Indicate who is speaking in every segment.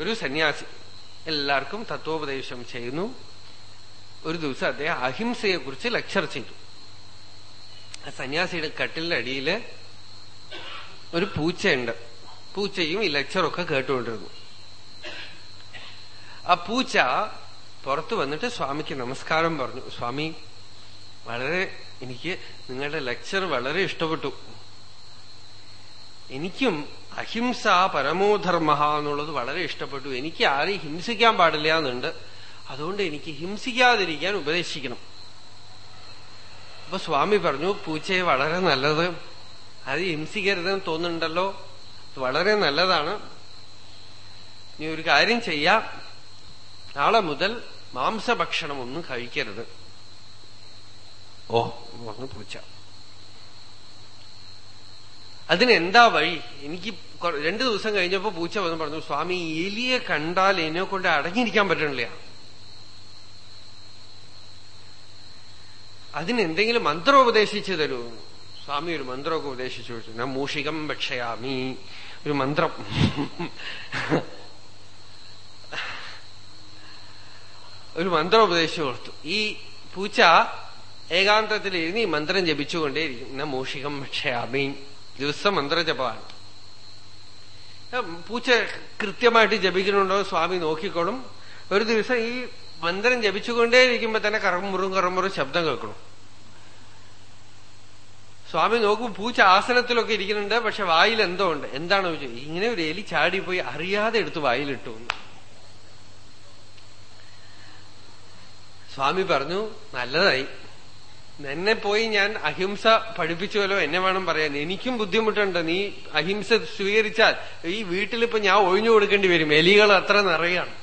Speaker 1: ഒരു സന്യാസി. എല്ലാവർക്കും തത്വോപദേശം ചെയ്യുന്നു. ഒരു ദിവസം അദ്ദേഹം അഹിംസയെ കുറിച്ച് ലെക്ചർ ചെയ്തു. ആ സന്യാസിയുടെ കട്ടിലിന്റെ അടിയിൽ ഒരു പൂച്ചയുണ്ട്. പൂച്ചയും ഈ ലെക്ചറൊക്കെ കേട്ടുകൊണ്ടിരുന്നു. ആ പൂച്ച പുറത്തു വന്നിട്ട് സ്വാമിക്ക് നമസ്കാരം പറഞ്ഞു. സ്വാമി വളരെ എനിക്ക് നിങ്ങളുടെ ലെക്ചർ വളരെ ഇഷ്ടപ്പെട്ടു. എനിക്കും അഹിംസ പരമോധർമ്മ എന്നുള്ളത് വളരെ ഇഷ്ടപ്പെട്ടു. എനിക്ക് ആരെയും ഹിംസിക്കാൻ പാടില്ല എന്നുണ്ട്. അതുകൊണ്ട് എനിക്ക് ഹിംസിക്കാതിരിക്കാൻ ഉപദേശിക്കണം. അപ്പൊ സ്വാമി പറഞ്ഞു പൂച്ചയെ വളരെ നല്ലത്. അത് ഹിംസിക്കരുതെന്ന് തോന്നുന്നുണ്ടല്ലോ. വളരെ നല്ലതാണ്. നീ ഒരു കാര്യം ചെയ്യാം. നാളെ മുതൽ മാംസഭക്ഷണം ഒന്നും കഴിക്കരുത്. ഓ പറഞ്ഞു പൂച്ച. അതിനെന്താ വഴി? എനിക്ക് രണ്ടു ദിവസം കഴിഞ്ഞപ്പോ പൂച്ച വന്ന് പറഞ്ഞു സ്വാമി എലിയെ കണ്ടാൽ എന്നെ കൊണ്ട് അടങ്ങിയിരിക്കാൻ പറ്റണില്ല. അതിനെന്തെങ്കിലും മന്ത്രം ഉപദേശിച്ചു തരൂ. സ്വാമി ഒരു മന്ത്രമൊക്കെ ഉപദേശിച്ചു വെച്ചു ഞാൻ മൂഷികം ഭക്ഷയാമി. ഒരു മന്ത്രം. ഒരു മന്ത്രം ഉപദേശിച്ചു കൊടുത്തു. ഈ പൂച്ച ഏകാന്തത്തിൽ ഇരുന്ന് ഈ മന്ത്രം ജപിച്ചുകൊണ്ടേയിരിക്കും. ഞാൻ മൂഷികം ഭക്ഷയാമി. ദിവസം മന്ത്രജപമാണ്. പൂച്ച കൃത്യമായിട്ട് ജപിക്കുന്നുണ്ടോ സ്വാമി നോക്കിക്കോളും. ഒരു ദിവസം ഈ മന്ത്രം ജപിച്ചുകൊണ്ടേയിരിക്കുമ്പോ തന്നെ കറമുറും കറമുറും ശബ്ദം കേൾക്കണം. സ്വാമി നോക്കും പൂച്ച ആസനത്തിലൊക്കെ ഇരിക്കുന്നുണ്ട് പക്ഷെ വായിൽ എന്തോ ഉണ്ട്. എന്താണോ ചോദിച്ചത്? ഇങ്ങനെ ഒരു എലി ചാടി പോയി അറിയാതെ എടുത്ത് വായിലിട്ടു. സ്വാമി പറഞ്ഞു നല്ലതായി. എന്നെ പോയി ഞാൻ അഹിംസ പഠിപ്പിച്ചുവല്ലോ എന്നെ വേണം പറയാൻ. എനിക്കും ബുദ്ധിമുട്ടുണ്ട്. നീ അഹിംസ സ്വീകരിച്ചാൽ ഈ വീട്ടിലിപ്പോ ഞാൻ ഒഴിഞ്ഞു കൊടുക്കേണ്ടി വരും. എലികൾ അത്ര നിറയാണ്.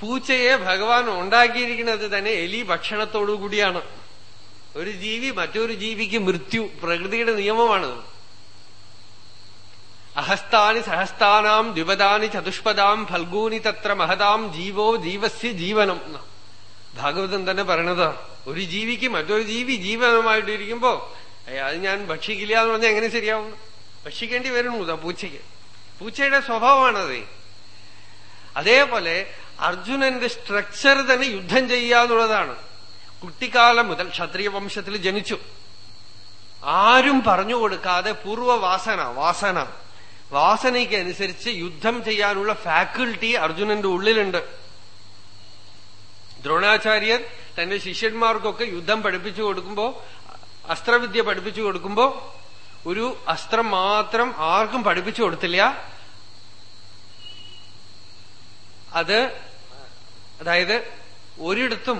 Speaker 1: പൂച്ചയെ ഭഗവാൻ ഉണ്ടാക്കിയിരിക്കുന്നത് തന്നെ എലി ഭക്ഷണത്തോടു കൂടിയാണ്. ഒരു ജീവി മറ്റൊരു ജീവിക്ക് മൃത്യു. പ്രകൃതിയുടെ നിയമമാണ്. അഹസ്താനി സഹസ്താനാം ദ്വിപദാനി ചതുഷ്പദാം ഫൽഗൂനി തത്ര മഹതാം ജീവോ ജീവസ്യ ജീവനം. ഭാഗവതം തന്നെ പറയണത്. ഒരു ജീവിക്ക് മറ്റൊരു ജീവി ജീവനമായിട്ടിരിക്കുമ്പോ "ഏയ്, അത് ഞാൻ ഭക്ഷിക്കില്ല എന്ന് പറഞ്ഞാൽ എങ്ങനെ ശരിയാവും? ഭക്ഷിക്കേണ്ടി വരുന്നു പൂച്ചയ്ക്ക്. പൂച്ചയുടെ സ്വഭാവമാണത്. അതേപോലെ അർജുനന്റെ സ്ട്രക്ചർ തന്നെ യുദ്ധം ചെയ്യാന്നുള്ളതാണ് കുട്ടിക്കാലം മുതൽ ക്ഷത്രിയ വംശത്തിൽ ജനിച്ചു. ആരും പറഞ്ഞു കൊടുക്കാതെ പൂർവവാസന വാസന. വാസനയ്ക്ക് അനുസരിച്ച് യുദ്ധം ചെയ്യാനുള്ള ഫാക്കൽറ്റി അർജുനന്റെ ഉള്ളിലുണ്ട്. ദ്രോണാചാര്യർ തന്റെ ശിഷ്യന്മാർക്കൊക്കെ യുദ്ധം പഠിപ്പിച്ചു കൊടുക്കുമ്പോ അസ്ത്രവിദ്യ പഠിപ്പിച്ചു കൊടുക്കുമ്പോ ഒരു അസ്ത്രം മാത്രം ആർക്കും പഠിപ്പിച്ചു കൊടുത്തില്ല. അത് അതായത് ഒരിടത്തും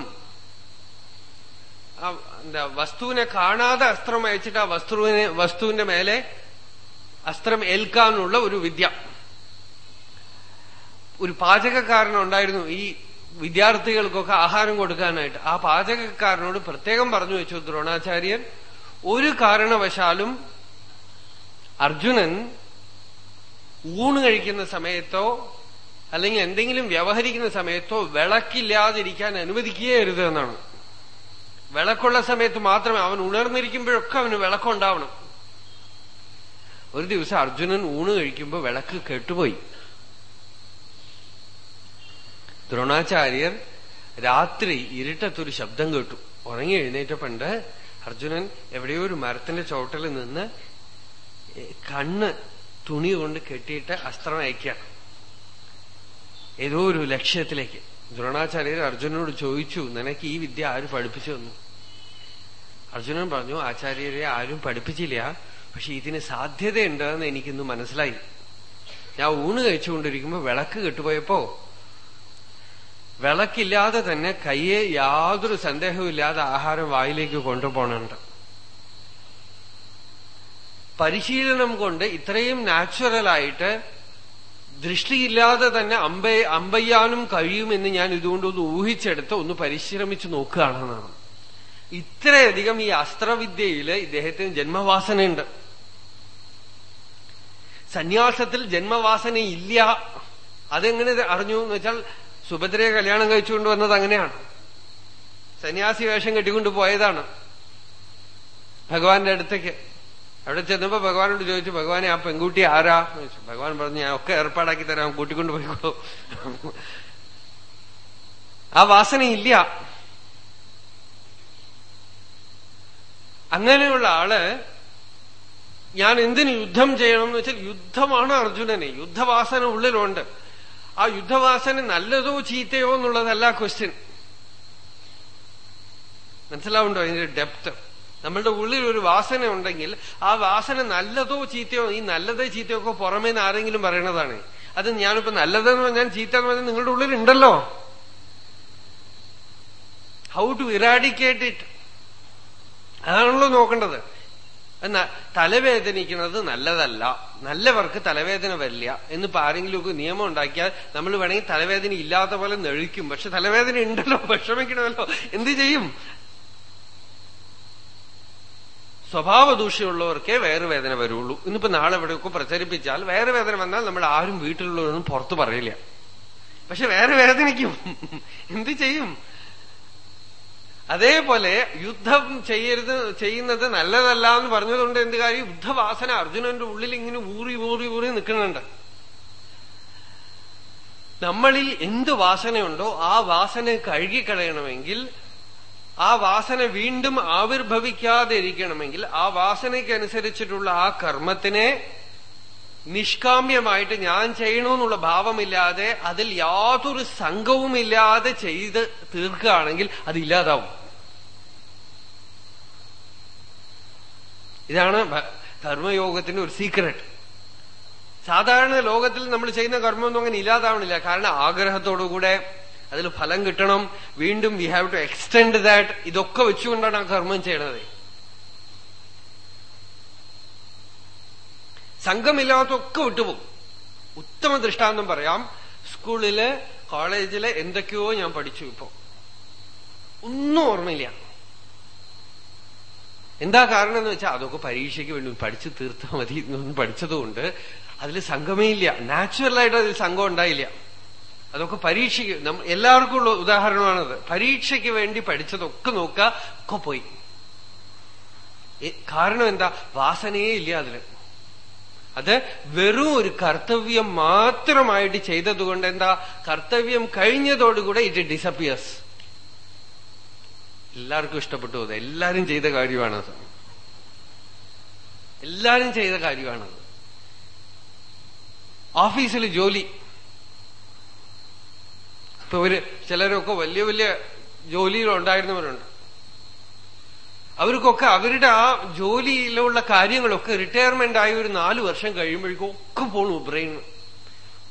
Speaker 1: എന്താ വസ്തുവിനെ കാണാതെ അസ്ത്രം അയച്ചിട്ട് ആ വസ്തുവിനെ വസ്തുവിന്റെ മേലെ അസ്ത്രം ഏൽക്കാനുള്ള ഒരു വിദ്യ. ഒരു പാചകക്കാരനുണ്ടായിരുന്നു ഈ വിദ്യാർത്ഥികൾക്കൊക്കെ ആഹാരം കൊടുക്കാനായിട്ട്. ആ പാചകക്കാരനോട് പ്രത്യേകം പറഞ്ഞു വെച്ചു ദ്രോണാചാര്യൻ ഒരു കാരണവശാലും അർജുനൻ ഊണ് കഴിക്കുന്ന സമയത്തോ അല്ലെങ്കിൽ എന്തെങ്കിലും വ്യവഹരിക്കുന്ന സമയത്തോ വിളക്കില്ലാതിരിക്കാൻ അനുവദിക്കുകയരുത് എന്നാണ്. വിളക്കുള്ള സമയത്ത് മാത്രമേ അവൻ ഉണർന്നിരിക്കുമ്പോഴൊക്കെ അവന് വിളക്കുണ്ടാവണം. ഒരു ദിവസം അർജുനൻ ഊണ് കഴിക്കുമ്പോൾ വിളക്ക് കേട്ടുപോയി. ദ്രോണാചാര്യർ രാത്രി ഇരുട്ടത്തൊരു ശബ്ദം കേട്ടു. ഉറങ്ങി എഴുന്നേറ്റപ്പണ്ട് അർജുനൻ എവിടെയോ ഒരു മരത്തിന്റെ ചോട്ടിൽ നിന്ന് കണ്ണ് തുണി കൊണ്ട് കെട്ടിയിട്ട് അസ്ത്രം അയക്കുകയാണ് ഏതോ ഒരു ലക്ഷ്യത്തിലേക്ക്. ദ്രോണാചാര്യർ അർജുനനോട് ചോദിച്ചു നിനക്ക് ഈ വിദ്യ ആര് പഠിപ്പിച്ചു തന്നു? അർജുനൻ പറഞ്ഞു ആചാര്യരെ ആരും പഠിപ്പിച്ചില്ല. പക്ഷെ ഇതിന് സാധ്യതയുണ്ടെന്ന് എനിക്കിന്ന് മനസ്സിലായി. ഞാൻ ഊണ് കഴിച്ചുകൊണ്ടിരിക്കുമ്പോ വിളക്ക് കെട്ടുപോയപ്പോ വിളക്കില്ലാതെ തന്നെ കയ്യെ യാതൊരു സന്ദേഹവും ഇല്ലാതെ ആഹാരം വായിലേക്ക് കൊണ്ടുപോകണുണ്ട്. പരിശീലനം കൊണ്ട് ഇത്രയും നാച്ചുറലായിട്ട് ദൃഷ്ടിയില്ലാതെ തന്നെ അമ്പ അമ്പയ്യാനും കഴിയുമെന്ന് ഞാൻ ഇതുകൊണ്ട് ഒന്ന് ഊഹിച്ചെടുത്ത് ഒന്ന് പരിശ്രമിച്ചു നോക്കുകയാണെന്നാണ്. ഇത്രയധികം ഈ അസ്ത്രവിദ്യയിൽ ഇദ്ദേഹത്തിന് ജന്മവാസനയുണ്ട്. സന്യാസത്തിൽ ജന്മവാസന ഇല്ല. അതെങ്ങനെ അറിഞ്ഞു? എന്ന് വെച്ചാൽ സുഭദ്രയെ കല്യാണം കഴിച്ചുകൊണ്ട് വന്നത് അങ്ങനെയാണ്. സന്യാസി വേഷം കെട്ടിക്കൊണ്ട് പോയതാണ് ഭഗവാന്റെ അടുത്തേക്ക്. അവിടെ ചെന്നപ്പോ ഭഗവാനോട് ചോദിച്ചു ഭഗവാനെ ആ പെൺകുട്ടി ആരാ? ചോദിച്ചു. ഭഗവാൻ പറഞ്ഞു ഞാൻ ഒക്കെ ഏർപ്പാടാക്കി തരാം കൂട്ടിക്കൊണ്ട് പോയിക്കോളൂ. ആ വാസനയില്ല അങ്ങനെയുള്ള ആൾ ഞാൻ എന്തിന് യുദ്ധം ചെയ്യണം എന്ന് വെച്ചാൽ യുദ്ധമാണ് അർജുനന്. യുദ്ധവാസന ഉള്ളിലുണ്ട്. ആ യുദ്ധവാസന നല്ലതോ ചീത്തയോ എന്നുള്ളതല്ല ക്വസ്റ്റ്യൻ മനസ്സിലാവുണ്ടോ അതിന്റെ ഡെപ്ത് നമ്മളുടെ ഉള്ളിൽ ഒരു വാസന ഉണ്ടെങ്കിൽ ആ വാസന നല്ലതോ ചീത്തയോ ഈ നല്ലതോ ചീത്തയോ ഒക്കെ പുറമേ നിന്ന് ആരെങ്കിലും പറയണതാണ്. അത് ഞാനിപ്പോ നല്ലതെന്ന് പറഞ്ഞാൽ ചീത്ത എന്ന് പറഞ്ഞാൽ നിങ്ങളുടെ ഉള്ളിൽ ഉണ്ടല്ലോ ഹൗ ടു ഇറാഡിക്കേറ്റ് ഇറ്റ് അതാണല്ലോ നോക്കേണ്ടത്. എന്നാ തലവേദനിക്കുന്നത് നല്ലതല്ല. നല്ലവർക്ക് തലവേദന വരില്ല. എന്നിപ്പോ ആരെങ്കിലുമൊക്കെ നിയമം ഉണ്ടാക്കിയാൽ നമ്മൾ വേണമെങ്കിൽ തലവേദന ഇല്ലാത്ത പോലെ നെഴിക്കും. പക്ഷെ തലവേദന ഉണ്ടല്ലോ വിഷമിക്കണമല്ലോ. എന്ത് ചെയ്യും? സ്വഭാവ ദൂഷ്യമുള്ളവർക്കേ വേറെ വേദന വരുള്ളൂ. ഇന്നിപ്പോ നാളെ എവിടെയൊക്കെ പ്രചരിപ്പിച്ചാൽ വേറെ വേദന വന്നാൽ നമ്മൾ ആരും വീട്ടിലുള്ളവരൊന്നും പുറത്തു പറയില്ല. പക്ഷെ വേറെ വേദനിക്കും. എന്ത് ചെയ്യും? അതേപോലെ യുദ്ധം ചെയ്യരുത് ചെയ്യുന്നത് നല്ലതല്ല എന്ന് പറഞ്ഞതുകൊണ്ട് എന്ത് കാര്യം? യുദ്ധവാസന അർജുനന്റെ ഉള്ളിൽ ഇങ്ങനെ ഊറി ഊറി ഊറി നിൽക്കുന്നുണ്ട്. നമ്മളിൽ എന്ത് വാസനയുണ്ടോ ആ വാസന കഴുകിക്കളയണമെങ്കിൽ ആ വാസന വീണ്ടും ആവിർഭവിക്കാതെ ഇരിക്കണമെങ്കിൽ ആ വാസനയ്ക്കനുസരിച്ചിട്ടുള്ള ആ കർമ്മത്തിനെ നിഷ്കാമ്യമായിട്ട് ഞാൻ ചെയ്യണമെന്നുള്ള ഭാവമില്ലാതെ അതിൽ യാതൊരു സംഘവുമില്ലാതെ ചെയ്ത് തീർക്കുകയാണെങ്കിൽ അത് ഇല്ലാതാവും. ഇതാണ് കർമ്മയോഗത്തിന്റെ ഒരു സീക്രട്ട് സാധാരണ ലോകത്തിൽ നമ്മൾ ചെയ്യുന്ന കർമ്മമൊന്നും അങ്ങനെ ഇല്ലാതാവണില്ല. കാരണം ആഗ്രഹത്തോടുകൂടെ അതിൽ ഫലം കിട്ടണം. വീണ്ടും we have to extend that ഇതൊക്കെ വെച്ചുകൊണ്ടാണ് ആ കർമ്മം ചെയ്യണത്. സംഘമില്ലാത്തൊക്കെ വിട്ടുപോകും. ഉത്തമ ദൃഷ്ടാന്തം പറയാം സ്കൂളിൽ കോളേജിൽ എന്തൊക്കെയോ ഞാൻ പഠിച്ചു ഇപ്പോ ഒന്നും ഓർമ്മയില്ല. എന്താ കാരണം എന്ന് വെച്ചാൽ അതൊക്കെ പരീക്ഷയ്ക്ക് വേണ്ടി പഠിച്ചു തീർത്താൽ മതി എന്നൊന്നും പഠിച്ചതുകൊണ്ട് അതിൽ സംഘമേ ഇല്ല. നാച്ചുറലായിട്ട് അതിൽ സംഘം ഉണ്ടായില്ല. അതൊക്കെ പരീക്ഷയ്ക്ക് എല്ലാവർക്കും ഉള്ള ഉദാഹരണമാണത്. പരീക്ഷയ്ക്ക് വേണ്ടി പഠിച്ചതൊക്കെ നോക്കുക ഒക്കെ പോയി. കാരണം എന്താ? വാസനയേ ഇല്ല അതിൽ അത് വെറും ഒരു കർത്തവ്യം മാത്രമായിട്ട് ചെയ്തതുകൊണ്ട് എന്താ? കർത്തവ്യം കഴിഞ്ഞതോടുകൂടെ ഇറ്റ് ഡിസപ്പിയേഴ്സ് എല്ലാവർക്കും ഇഷ്ടപ്പെട്ടു അത്. എല്ലാരും ചെയ്ത കാര്യമാണത് എല്ലാരും ചെയ്ത കാര്യമാണത് ഓഫീസിൽ ജോലി. ഇപ്പൊ ഒരു ചിലരൊക്കെ വലിയ വലിയ ജോലിയിലുണ്ടായിരുന്നവരുണ്ട് അവർക്കൊക്കെ അവരുടെ ആ ജോലിയിലുള്ള കാര്യങ്ങളൊക്കെ റിട്ടയർമെന്റ് ആയി ഒരു നാല് വർഷം കഴിയുമ്പോഴേക്കും ഒക്കെ പോണു ബ്രെയിൻ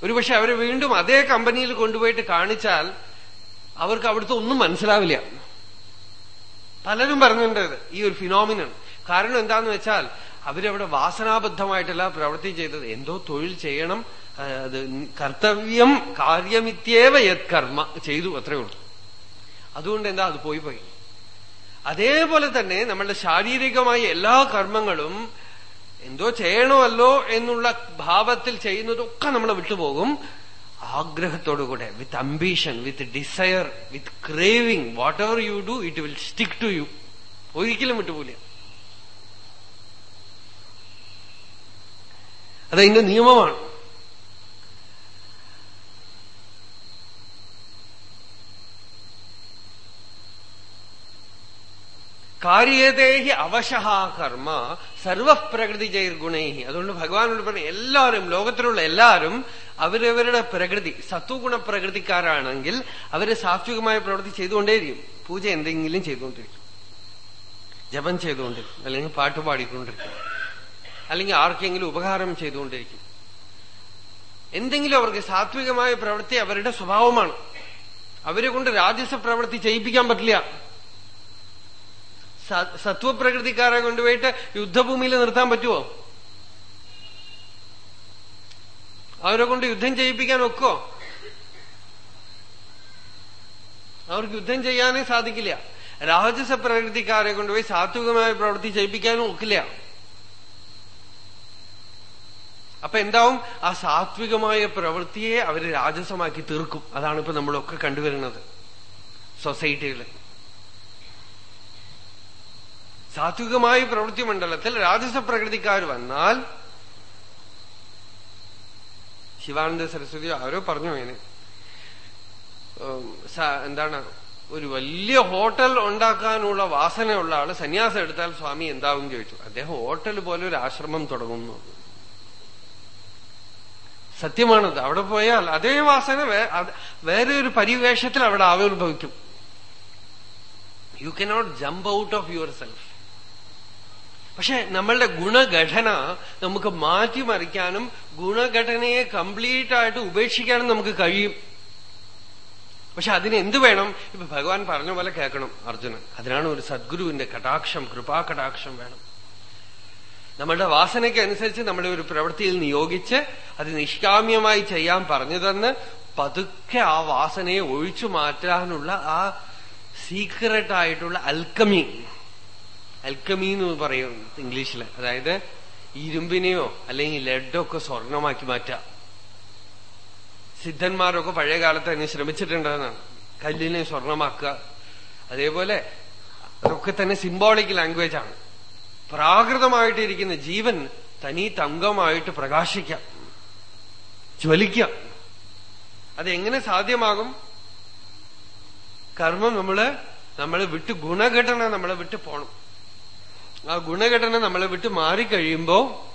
Speaker 1: ഒരുപക്ഷെ അവരെ വീണ്ടും അതേ കമ്പനിയിൽ കൊണ്ടുപോയിട്ട് കാണിച്ചാൽ അവർക്ക് അവിടുത്തെ ഒന്നും മനസ്സിലാവില്ല. പലരും പറഞ്ഞിട്ടുണ്ട് ഈ ഒരു ഫിനോമിനൻ കാരണം എന്താന്ന് വെച്ചാൽ അവരവിടെ വാസനാബദ്ധമായിട്ടല്ല പ്രവൃത്തി ചെയ്തത്. എന്തോ തൊഴിൽ ചെയ്യണം അത് കർത്തവ്യം കാര്യമിത്യേവ യത് കർമ്മ ചെയ്തു അത്രയുള്ളൂ അതുകൊണ്ട് എന്താ അത് പോയി പോയി. അതേപോലെ തന്നെ നമ്മളുടെ ശാരീരികമായ എല്ലാ കർമ്മങ്ങളും എന്തോ ചെയ്യണമല്ലോ എന്നുള്ള ഭാവത്തിൽ ചെയ്യുന്നതൊക്കെ നമ്മളെ വിട്ടുപോകും. ആഗ്രഹത്തോടുകൂടെ with ambition with desire with craving whatever you do it will stick to you ഒരിക്കലും വിട്ടുപോല അതതിന്റെ നിയമമാണ്. കാര്യതേഹി അവശഹ കർമ്മ സർവപ്രകൃതി ജൈർഗുണൈഹി അതുകൊണ്ട് ഭഗവാനോട് പറഞ്ഞു എല്ലാവരും ലോകത്തിലുള്ള എല്ലാവരും അവരവരുടെ പ്രകൃതി സത്വഗുണ പ്രകൃതിക്കാരാണെങ്കിൽ അവർ സാത്വികമായ പ്രവൃത്തി ചെയ്തുകൊണ്ടേയിരിക്കും. പൂജ എന്തെങ്കിലും ചെയ്തുകൊണ്ടിരിക്കും. ജപം ചെയ്തുകൊണ്ടിരിക്കും. അല്ലെങ്കിൽ പാട്ട് പാടിക്കൊണ്ടിരിക്കും. അല്ലെങ്കിൽ ആർക്കെങ്കിലും ഉപകാരം ചെയ്തുകൊണ്ടിരിക്കും. എന്തെങ്കിലും അവർക്ക് സാത്വികമായ പ്രവൃത്തി അവരുടെ സ്വഭാവമാണ്. അവരെ കൊണ്ട് രാജസ പ്രവൃത്തി ചെയ്യിപ്പിക്കാൻ പറ്റില്ല. സത്വപ്രകൃതിക്കാരെ കൊണ്ടുപോയിട്ട് യുദ്ധഭൂമിയിൽ നിർത്താൻ പറ്റുമോ അവരെ കൊണ്ട് യുദ്ധം ചെയ്യിപ്പിക്കാൻ ഒക്കോ? അവർക്ക് യുദ്ധം ചെയ്യാനേ സാധിക്കില്ല. രാജസ പ്രകൃതിക്കാരെ കൊണ്ടുപോയി സാത്വികമായ പ്രവൃത്തി ചെയ്യിപ്പിക്കാനും ഒക്കില്ല. അപ്പൊ എന്താവും? ആ സാത്വികമായ പ്രവൃത്തിയെ അവർ രാജസമാക്കി തീർക്കും. അതാണ് ഇപ്പൊ നമ്മളൊക്കെ കണ്ടുവരുന്നത്. സൊസൈറ്റിയിൽ സാത്വികമായ പ്രവൃത്തി മണ്ഡലത്തിൽ രാജസ പ്രകൃതിക്കാർ വന്നാൽ ശിവാനന്ദ സരസ്വതി ആരോ പറഞ്ഞു അതിന്. എന്താണ് ഒരു വലിയ ഹോട്ടൽ ഉണ്ടാക്കാനുള്ള വാസനയുള്ള ആൾ സന്യാസം എടുത്താൽ സ്വാമി എന്താവും ചോദിച്ചു. അദ്ദേഹം ഹോട്ടൽ പോലെ ഒരു ആശ്രമം തുടങ്ങുന്നു. സത്യമാണത്. അവിടെ പോയാൽ അതേ വാസന വേറെ ഒരു പരിവേഷത്തിൽ അവിടെ ആവിർഭവിക്കും. You cannot jump out of yourself പക്ഷെ നമ്മളുടെ ഗുണഘടന നമുക്ക് മാറ്റിമറിക്കാനും ഗുണഘടനയെ കംപ്ലീറ്റ് ആയിട്ട് ഉപേക്ഷിക്കാനും നമുക്ക് കഴിയും. പക്ഷെ അതിന് എന്ത് വേണം? ഇപ്പൊ ഭഗവാൻ പറഞ്ഞ പോലെ കേൾക്കണം അർജുനൻ. അതിനാണ് ഒരു സദ്ഗുരുവിന്റെ കടാക്ഷം കൃപാകടാക്ഷം വേണം. നമ്മളുടെ വാസനയ്ക്ക് അനുസരിച്ച് നമ്മുടെ ഒരു പ്രവൃത്തിയിൽ നിയോഗിച്ച് അത് നിഷ്കാമ്യമായി ചെയ്യാൻ പറഞ്ഞു തന്ന് പതുക്കെ ആ വാസനയെ ഒഴിച്ചു മാറ്റാനുള്ള ആ സീക്രട്ടായിട്ടുള്ള അൽക്കമി അൽക്കമി എന്ന് പറയും ഇംഗ്ലീഷിൽ അതായത് ഇരുമ്പിനെയോ അല്ലെങ്കിൽ ലഡൊക്കെ സ്വർണമാക്കി മാറ്റ സിദ്ധന്മാരൊക്കെ പഴയ കാലത്ത് അതിന് ശ്രമിച്ചിട്ടുണ്ടെന്നാണ്. കല്ലിനെ സ്വർണമാക്കുക. അതേപോലെ അതൊക്കെ തന്നെ സിംബോളിക് ലാംഗ്വേജ് ആണ്. പ്രാകൃതമായിട്ടിരിക്കുന്ന ജീവൻ തനി തങ്കമായിട്ട് പ്രകാശിക്കാം ജ്വലിക്കാം അതെങ്ങനെ സാധ്യമാകും? കർമ്മം നമ്മൾ നമ്മളെ വിട്ട് ഗുണഘടന നമ്മളെ വിട്ട് പോണം. ആ ഗുണഘടന നമ്മളെ വിട്ട് മാറിക്കഴിയുമ്പോ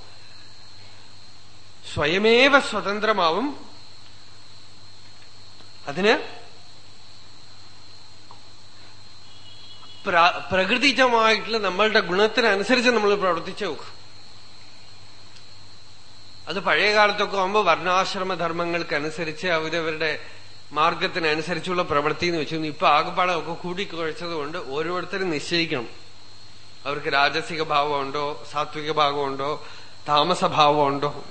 Speaker 1: സ്വയമേവ സ്വതന്ത്രമാവും. അതിന് പ്ര- പ്രകൃതിജമായിട്ടുള്ള നമ്മളുടെ ഗുണത്തിനനുസരിച്ച് നമ്മൾ പ്രവർത്തിച്ചു നോക്കും അത് പഴയ കാലത്തൊക്കെ ആകുമ്പോൾ വർണാശ്രമ ധർമ്മങ്ങൾക്കനുസരിച്ച് അവരവരുടെ മാർഗത്തിനനുസരിച്ചുള്ള പ്രവൃത്തി എന്ന് വെച്ചു. ഇപ്പൊ ആകപ്പാടമൊക്കെ കൂടിക്കുഴച്ചത് കൊണ്ട് ഓരോരുത്തരും നിശ്ചയിക്കണം. അവർക്ക് രാജസിക ഭാവമുണ്ടോ സാത്വിക ഭാവമുണ്ടോ താമസഭാവമുണ്ടോ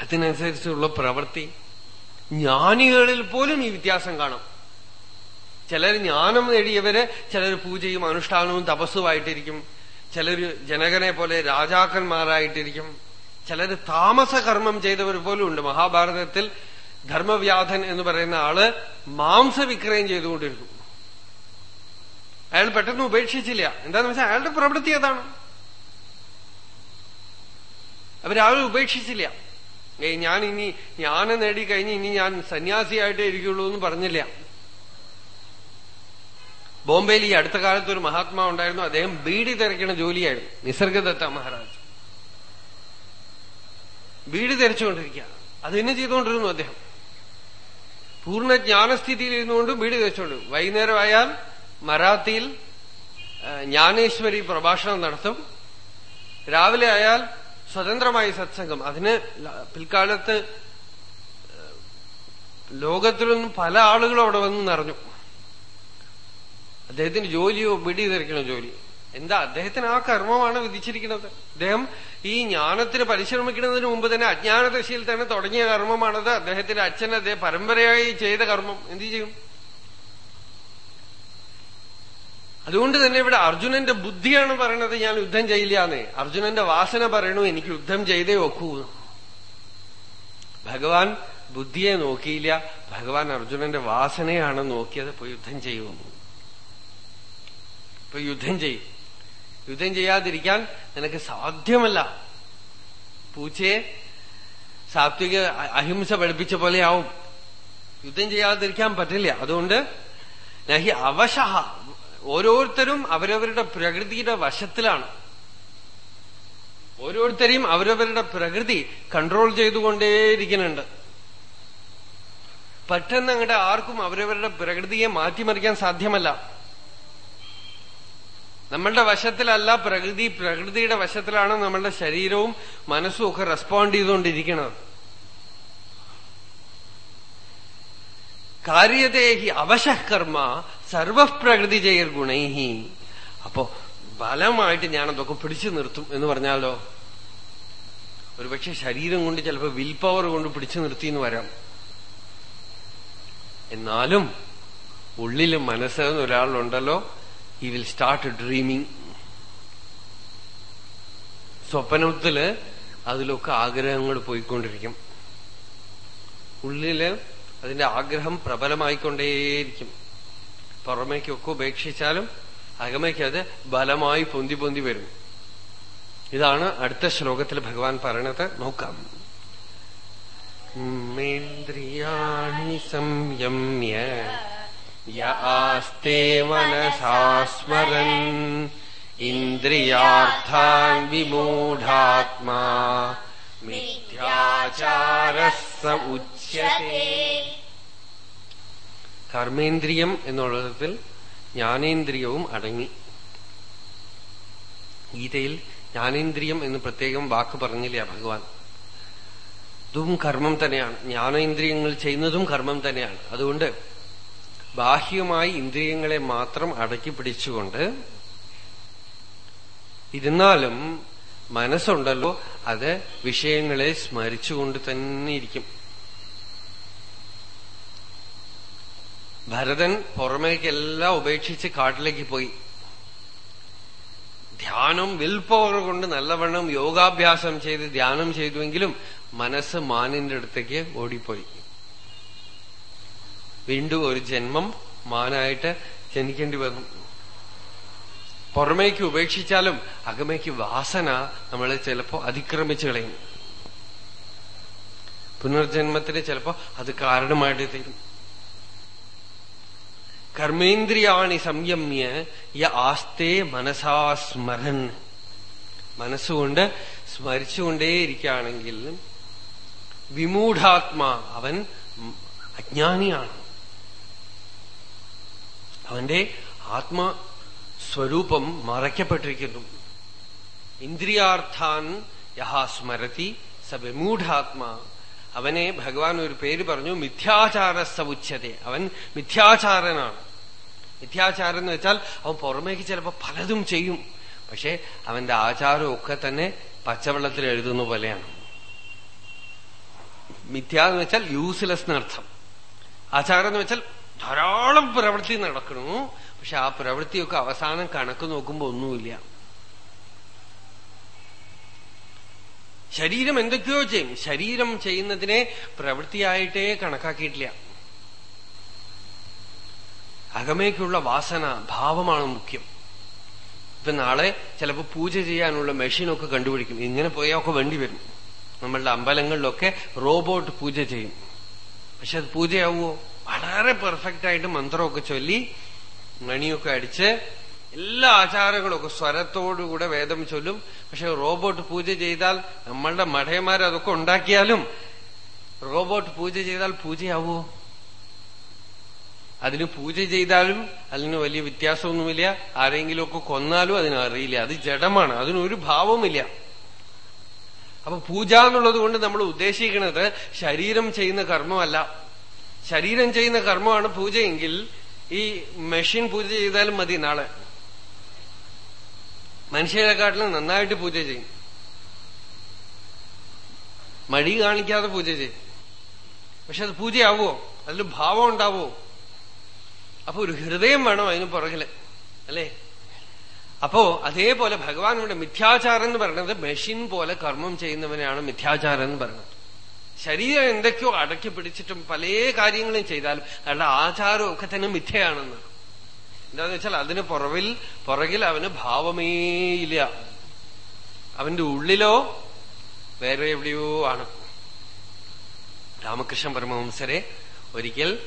Speaker 1: അതിനനുസരിച്ചുള്ള പ്രവൃത്തി. ജ്ഞാനികളിൽ പോലും ഈ വ്യത്യാസം കാണാം. ചിലർ ജ്ഞാനം നേടിയവര് ചിലർ പൂജയും അനുഷ്ഠാനവും തപസ്സുമായിട്ടിരിക്കും. ചിലർ ജനകനെ പോലെ രാജാക്കന്മാരായിട്ടിരിക്കും. ചിലർ താമസകർമ്മം ചെയ്തവർ പോലും ഉണ്ട്. മഹാഭാരതത്തിൽ ധർമ്മവ്യാധൻ എന്ന് പറയുന്ന ആൾ മാംസവിക്രയം ചെയ്തുകൊണ്ടിരിക്കും. അയാൾ പെട്ടെന്ന് ഉപേക്ഷിച്ചില്ല. എന്താന്ന് വെച്ചാൽ അയാളുടെ പ്രവൃത്തി അതാണ്. അവരാരും ഉപേക്ഷിച്ചില്ല. ഏയ് ഞാൻ ഇനി ജ്ഞാനം നേടിക്കഴിഞ്ഞ് ഇനി ഞാൻ സന്യാസിയായിട്ടേ ഇരിക്കുള്ളൂ എന്ന് പറഞ്ഞില്ല. ബോംബെയിൽ ഈ അടുത്ത കാലത്ത് ഒരു മഹാത്മാ ഉണ്ടായിരുന്നു അദ്ദേഹം ബീഡി തിരക്കണ ജോലിയായിരുന്നു. നിസർഗദത്ത മഹാരാജ്. ബീഡി തിരച്ചുകൊണ്ടിരിക്കുക അത് തന്നെ ചെയ്തുകൊണ്ടിരുന്നു അദ്ദേഹം. പൂർണ ജ്ഞാനസ്ഥിതിയിൽ ഇരുന്നുകൊണ്ട് ബീഡി തിരച്ചുകൊണ്ട് വൈകുന്നേരം ആയാൽ മറാത്തിയിൽ ജ്ഞാനേശ്വരി പ്രഭാഷണം നടത്തും. രാവിലെ ആയാൽ സ്വതന്ത്രമായി സത്സംഗം. അതിന് പിൽക്കാലത്ത് ലോകത്തിൽ ലോകത്തിലൊന്നും പല ആളുകളും അവിടെ വന്ന് നിറഞ്ഞു. അദ്ദേഹത്തിന് ജോലിയോ വിടി തിരക്കണ ജോലി? എന്താ അദ്ദേഹത്തിന് ആ കർമ്മമാണ് വിധിച്ചിരിക്കുന്നത്? അദ്ദേഹം ഈ ജ്ഞാനത്തിന് പരിശ്രമിക്കുന്നതിന് മുമ്പ് തന്നെ അജ്ഞാനദശയിൽ തന്നെ തുടങ്ങിയ കർമ്മമാണത്. അദ്ദേഹത്തിന്റെ അച്ഛൻ അദ്ദേഹം പരമ്പരയായി ചെയ്ത കർമ്മം. എന്ത് ചെയ്യും? അതുകൊണ്ട് തന്നെ ഇവിടെ അർജുനന്റെ ബുദ്ധിയാണ് പറയണത് ഞാൻ യുദ്ധം ചെയ്യില്ലാന്നേ. അർജുനന്റെ വാസന പറയണു എനിക്ക് യുദ്ധം ചെയ്തേ ഒക്കൂ. ഭഗവാൻ ബുദ്ധിയെ നോക്കിയില്ല. ഭഗവാൻ അർജുനന്റെ വാസനയാണ് നോക്കിയത്. ഇപ്പൊ യുദ്ധം ചെയ്യുമെന്ന് ഇപ്പൊ യുദ്ധം ചെയ്യും. യുദ്ധം ചെയ്യാതിരിക്കാൻ നിനക്ക് സാധ്യമല്ല. പൂച്ചയെ സാത്വിക അഹിംസ പഠിപ്പിച്ച പോലെയാവും. യുദ്ധം ചെയ്യാതിരിക്കാൻ പറ്റില്ല. അതുകൊണ്ട് നഹി ഓരോരുത്തരും അവരവരുടെ പ്രകൃതിയുടെ വശത്തിലാണ്. ഓരോരുത്തരെയും അവരവരുടെ പ്രകൃതി കൺട്രോൾ ചെയ്തുകൊണ്ടേയിരിക്കുന്നുണ്ട്. പെട്ടെന്ന് അങ്ങോട്ട് ആർക്കും അവരവരുടെ പ്രകൃതിയെ മാറ്റിമറിക്കാൻ സാധ്യമല്ല. നമ്മളുടെ വശത്തിലല്ല പ്രകൃതി പ്രകൃതിയുടെ വശത്തിലാണ് നമ്മളുടെ ശരീരവും മനസ്സും ഒക്കെ റെസ്പോണ്ട് ചെയ്തുകൊണ്ടിരിക്കുന്നത്. കാര്യതേഹി അവശകർമ്മ സർവപ്രകൃതി ചെയ്യർ ഗുണൈഹി. അപ്പോ ബലമായിട്ട് ഞാനതൊക്കെ പിടിച്ചു നിർത്തും എന്ന് പറഞ്ഞാലോ? ഒരുപക്ഷെ ശരീരം കൊണ്ട് ചിലപ്പോ വിൽ പവർ കൊണ്ട് പിടിച്ചു നിർത്തി എന്ന് വരാം. എന്നാലും ഉള്ളിൽ മനസ്സെന്ന് ഒരാളുണ്ടല്ലോ ഹി വിൽ സ്റ്റാർട്ട് ഡ്രീമിങ് സ്വപ്നത്തിൽ അതിലൊക്കെ ആഗ്രഹങ്ങൾ പോയിക്കൊണ്ടിരിക്കും. ഉള്ളിൽ അതിന്റെ ആഗ്രഹം പ്രബലമായിക്കൊണ്ടേയിരിക്കും. പുറമേക്കൊക്കെ ഉപേക്ഷിച്ചാലും അകമയ്ക്ക് അത് ബലമായി പൊന്തി പൊന്തി വരും. ഇതാണ് അടുത്ത ശ്ലോകത്തിൽ ഭഗവാൻ പറയണത്. നോക്കാം. മേന്ദ്രിയാണി സംയമ്യ യാസ്തേ മനസാ സ്മരൻ ഇന്ദ്രിയാർത്ഥാൻ വിമൂഢാത്മാ മിഥ്യാചാര ഉച്യത്തെ കർമ്മേന്ദ്രിയം എന്നുള്ളതിൽ ജ്ഞാനേന്ദ്രിയവും അടങ്ങി. ഗീതയിൽ ജ്ഞാനേന്ദ്രിയം എന്ന് പ്രത്യേകം വാക്ക് പറഞ്ഞില്ല ഭഗവാൻ? ഇതും കർമ്മം തന്നെയാണ്. ജ്ഞാനേന്ദ്രിയങ്ങൾ ചെയ്യുന്നതും കർമ്മം തന്നെയാണ്. അതുകൊണ്ട് ബാഹ്യമായി ഇന്ദ്രിയങ്ങളെ മാത്രം അടക്കി പിടിച്ചുകൊണ്ട് ഇരുന്നാലും മനസ്സുണ്ടല്ലോ അത് വിഷയങ്ങളെ സ്മരിച്ചുകൊണ്ട് തന്നെ ഇരിക്കും. ഭരതൻ പുറമേക്കെല്ലാം ഉപേക്ഷിച്ച് കാട്ടിലേക്ക് പോയി. ധ്യാനം വിൽ പവർ കൊണ്ട് നല്ലവണ്ണം യോഗാഭ്യാസം ചെയ്ത് ധ്യാനം ചെയ്തുവെങ്കിലും മനസ്സ് മാനിന്റെ അടുത്തേക്ക് ഓടിപ്പോയി. വീണ്ടും ഒരു ജന്മം മാനായിട്ട് ജനിക്കേണ്ടി വന്നു. പുറമേക്ക് ഉപേക്ഷിച്ചാലും അകമേക്ക് വാസന നമ്മളെ ചിലപ്പോ അതിക്രമിച്ചു കളയും. പുനർജന്മത്തിന് ചിലപ്പോ അത് കാരണമായിട്ട് തീരും. കർമ്മേന്ദ്രിയാണി സംയമ്യ യ ആസ്തേ മനസാ സ്മരൻ. മനസ്സുകൊണ്ട് സ്മരിച്ചുകൊണ്ടേയിരിക്കുകയാണെങ്കിൽ വിമൂഢാത്മാ അവൻ അജ്ഞാനിയാണ്. അവന്റെ ആത്മസ്വരൂപം മറയ്ക്കപ്പെട്ടിരിക്കുന്നു. ഇന്ദ്രിയാർത്ഥാൻ യഹാ സ്മരതി സ വിമൂഢാത്മാ. അവനെ ഭഗവാൻ ഒരു പേര് പറഞ്ഞു മിഥ്യാചാര ഉച്ചതെ. അവൻ മിഥ്യാചാരനാണ്. മിഥ്യാചാരം എന്ന് വെച്ചാൽ അവൻ പുറമേക്ക് ചിലപ്പോ പലതും ചെയ്യും. പക്ഷെ അവന്റെ ആചാരമൊക്കെ തന്നെ പച്ചവെള്ളത്തിൽ എഴുതുന്ന പോലെയാണ്. മിഥ്യ എന്ന് വെച്ചാൽ യൂസ്ലെസ് എന്നർത്ഥം ആചാരം എന്ന് വെച്ചാൽ ധാരാളം പ്രവൃത്തി നടക്കണു. പക്ഷെ ആ പ്രവൃത്തിയൊക്കെ അവസാനം കണക്ക് നോക്കുമ്പോ ഒന്നുമില്ല. ശരീരം എന്തൊക്കെയോ ചെയ്യും. ശരീരം ചെയ്യുന്നതിനെ പ്രവൃത്തിയായിട്ടേ കണക്കാക്കിയിട്ടില്ല. അകമേക്കുള്ള വാസന ഭാവമാണ് മുഖ്യം. ഇപ്പൊ നാളെ ചിലപ്പോൾ പൂജ ചെയ്യാനുള്ള മെഷീനൊക്കെ കണ്ടുപിടിക്കും. ഇങ്ങനെ പോയാൽ ഒക്കെ വേണ്ടി വരും. നമ്മളുടെ അമ്പലങ്ങളിലൊക്കെ റോബോട്ട് പൂജ ചെയ്യും. പക്ഷെ അത് പൂജയാവുമോ വളരെ പെർഫെക്റ്റ് ആയിട്ട് മന്ത്രമൊക്കെ ചൊല്ലി മണിയൊക്കെ അടിച്ച് എല്ലാ ആചാരങ്ങളൊക്കെ സ്വരത്തോടുകൂടെ വേദം ചൊല്ലും. പക്ഷെ റോബോട്ട് പൂജ ചെയ്താൽ നമ്മളുടെ മഠയന്മാർ അതൊക്കെ ഉണ്ടാക്കിയാലും റോബോട്ട് പൂജ ചെയ്താൽ പൂജയാവുമോ അതിന് പൂജ ചെയ്താലും അതിന് വലിയ വ്യത്യാസമൊന്നുമില്ല. ആരെങ്കിലുമൊക്കെ കൊന്നാലും അതിനറിയില്ല. അത് ജഡമാണ്. അതിനൊരു ഭാവമില്ല അപ്പൊ പൂജ എന്നുള്ളത് കൊണ്ട് നമ്മൾ ഉദ്ദേശിക്കുന്നത് ശരീരം ചെയ്യുന്ന കർമ്മമല്ല. ശരീരം ചെയ്യുന്ന കർമ്മമാണ് പൂജയെങ്കിൽ ഈ മെഷീൻ പൂജ ചെയ്താലും മതി നാളെ. മനുഷ്യരെക്കാട്ടിലും നന്നായിട്ട് പൂജ ചെയ്യും. മടി കാണിക്കാതെ പൂജ ചെയ്യും. പക്ഷെ അത് പൂജയാവോ അതിൽ ഭാവം ഉണ്ടാവോ അപ്പൊ ഒരു ഹൃദയം വേണം അതിന് പുറകിൽ? അല്ലേ? അപ്പോ അതേപോലെ ഭഗവാൻ ഇവിടെ മിഥ്യാചാരം എന്ന് പറയുന്നത് മെഷീൻ പോലെ കർമ്മം ചെയ്യുന്നവനെയാണ് മിഥ്യാചാരം എന്ന് പറയുന്നത്. ശരീരം എന്തൊക്കെയോ അടക്കി പിടിച്ചിട്ടും പല കാര്യങ്ങളും ചെയ്താലും അയാളുടെ ആചാരമൊക്കെ തന്നെ മിഥ്യയാണെന്ന്. എന്താന്ന് വെച്ചാൽ അതിന് പുറവിൽ പുറകിൽ അവന് ഭാവമേയില്ല അവന്റെ ഉള്ളിലോ വേറെ എവിടെയോ ആണ്. രാമകൃഷ്ണ പരമഹംസരെ ഒരിക്കൽ